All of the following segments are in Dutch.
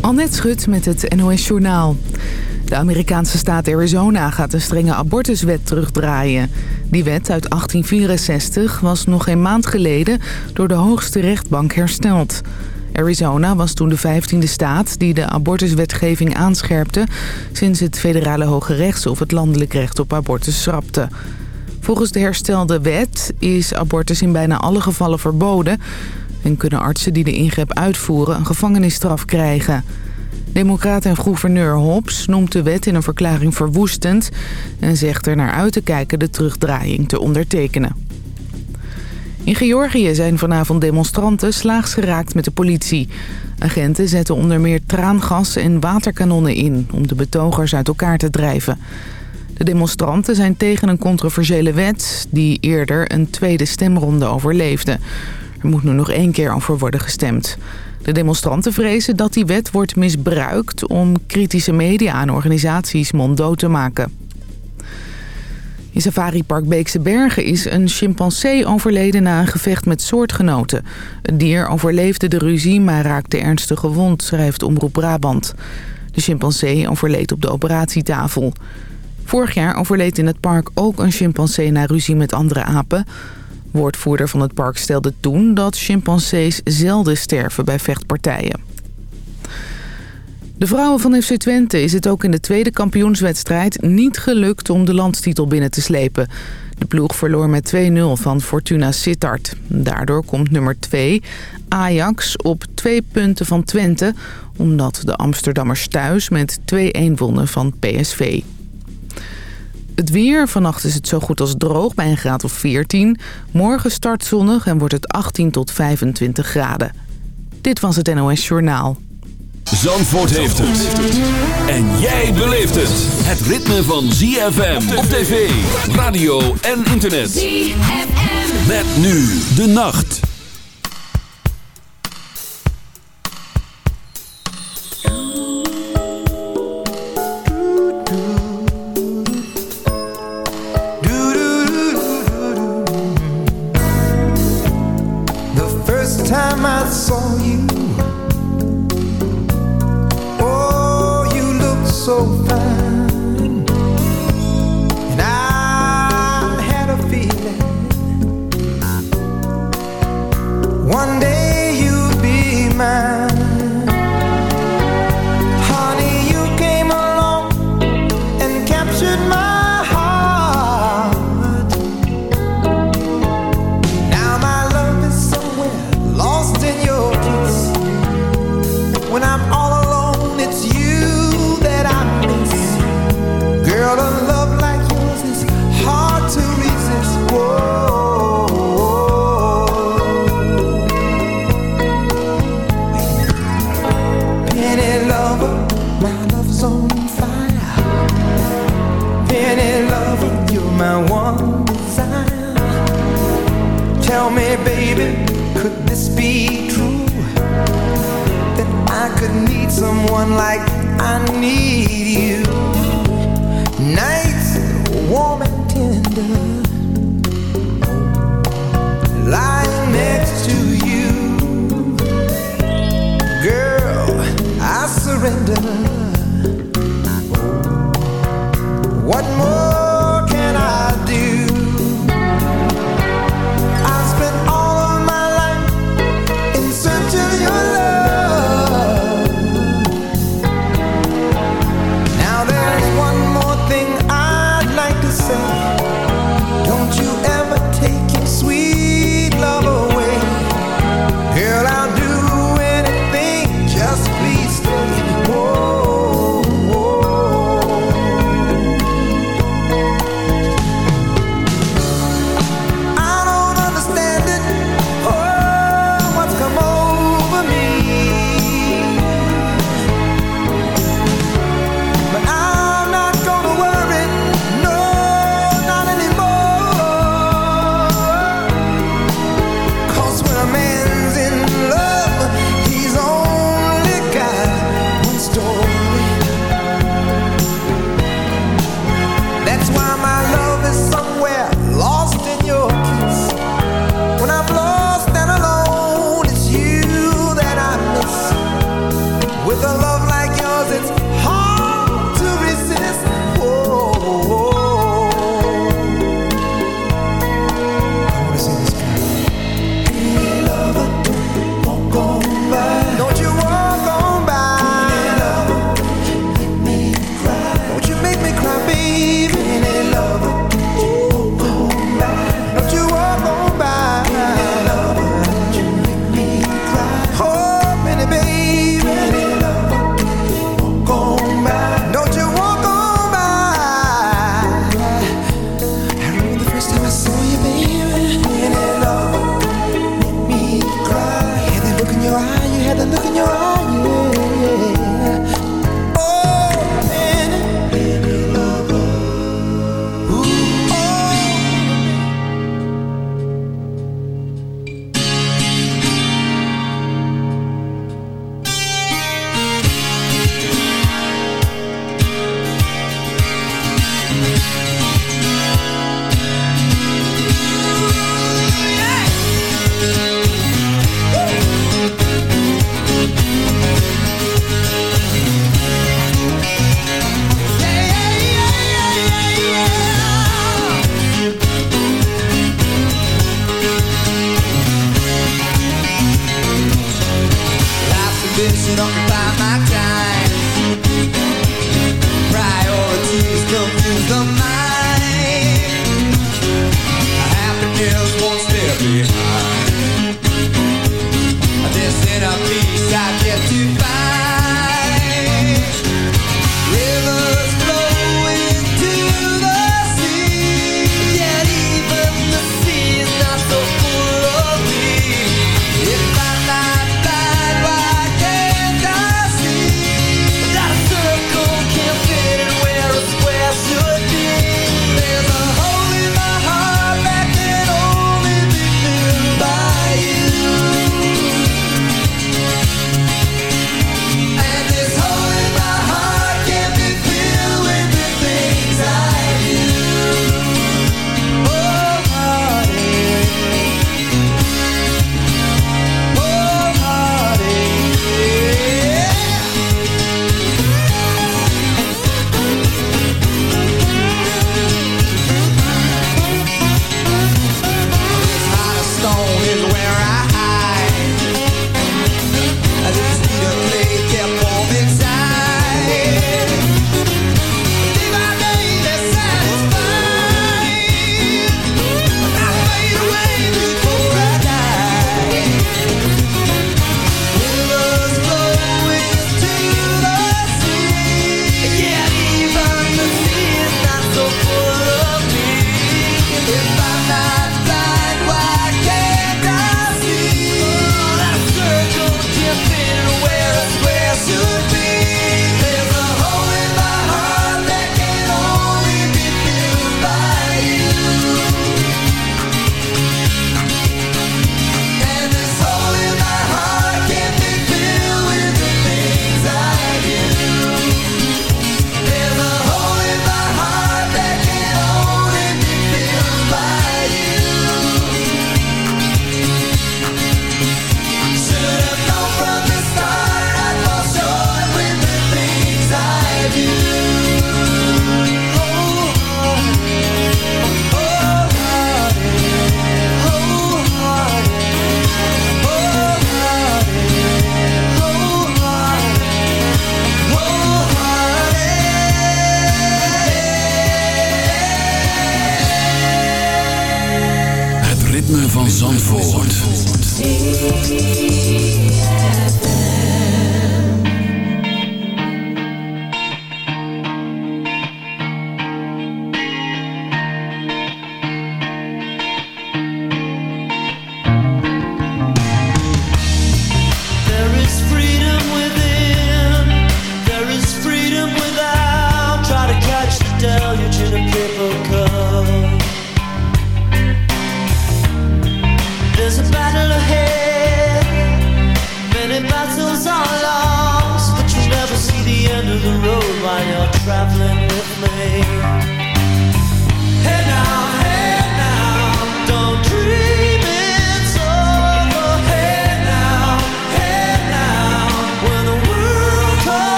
Annette Schut met het NOS Journaal. De Amerikaanse staat Arizona gaat een strenge abortuswet terugdraaien. Die wet uit 1864 was nog een maand geleden door de hoogste rechtbank hersteld. Arizona was toen de vijftiende staat die de abortuswetgeving aanscherpte... sinds het federale Hoge Rechtshof het landelijk recht op abortus schrapte. Volgens de herstelde wet is abortus in bijna alle gevallen verboden... en kunnen artsen die de ingreep uitvoeren een gevangenisstraf krijgen... Democraat en gouverneur Hobbs noemt de wet in een verklaring verwoestend... en zegt er naar uit te kijken de terugdraaiing te ondertekenen. In Georgië zijn vanavond demonstranten slaags geraakt met de politie. Agenten zetten onder meer traangas en waterkanonnen in... om de betogers uit elkaar te drijven. De demonstranten zijn tegen een controversiële wet... die eerder een tweede stemronde overleefde. Er moet nu nog één keer over worden gestemd. De demonstranten vrezen dat die wet wordt misbruikt om kritische media en organisaties monddood te maken. In Safaripark Beekse Bergen is een chimpansee overleden na een gevecht met soortgenoten. Het dier overleefde de ruzie, maar raakte ernstig gewond, schrijft Omroep Brabant. De chimpansee overleed op de operatietafel. Vorig jaar overleed in het park ook een chimpansee na ruzie met andere apen. Woordvoerder van het park stelde toen dat chimpansees zelden sterven bij vechtpartijen. De vrouwen van FC Twente is het ook in de tweede kampioenswedstrijd niet gelukt om de landstitel binnen te slepen. De ploeg verloor met 2-0 van Fortuna Sittard. Daardoor komt nummer 2, Ajax, op twee punten van Twente... omdat de Amsterdammers thuis met 2-1 wonnen van PSV. Het weer. Vannacht is het zo goed als droog bij een graad of 14. Morgen start zonnig en wordt het 18 tot 25 graden. Dit was het NOS Journaal. Zandvoort heeft het. En jij beleeft het. Het ritme van ZFM op tv, radio en internet. ZFM. Met nu de nacht. so baby, could this be true? That I could need someone like I need you. Nights warm and tender, lying next to you. Girl, I surrender. What more?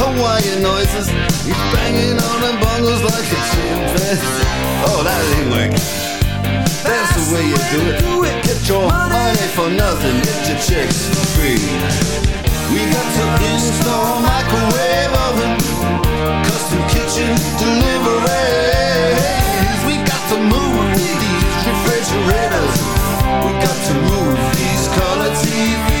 Hawaiian noises. He's banging on the bongos like a chimpanzee. Oh, that ain't working. That's the way you do it. Get your money for nothing. Get your chicks free. We got to install microwave oven, custom kitchen delivery We got to move these refrigerators. We got to move these color TVs.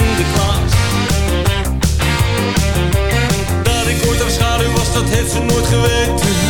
in de. Dat ik ooit haar schaduw was, dat heeft ze nooit geweten.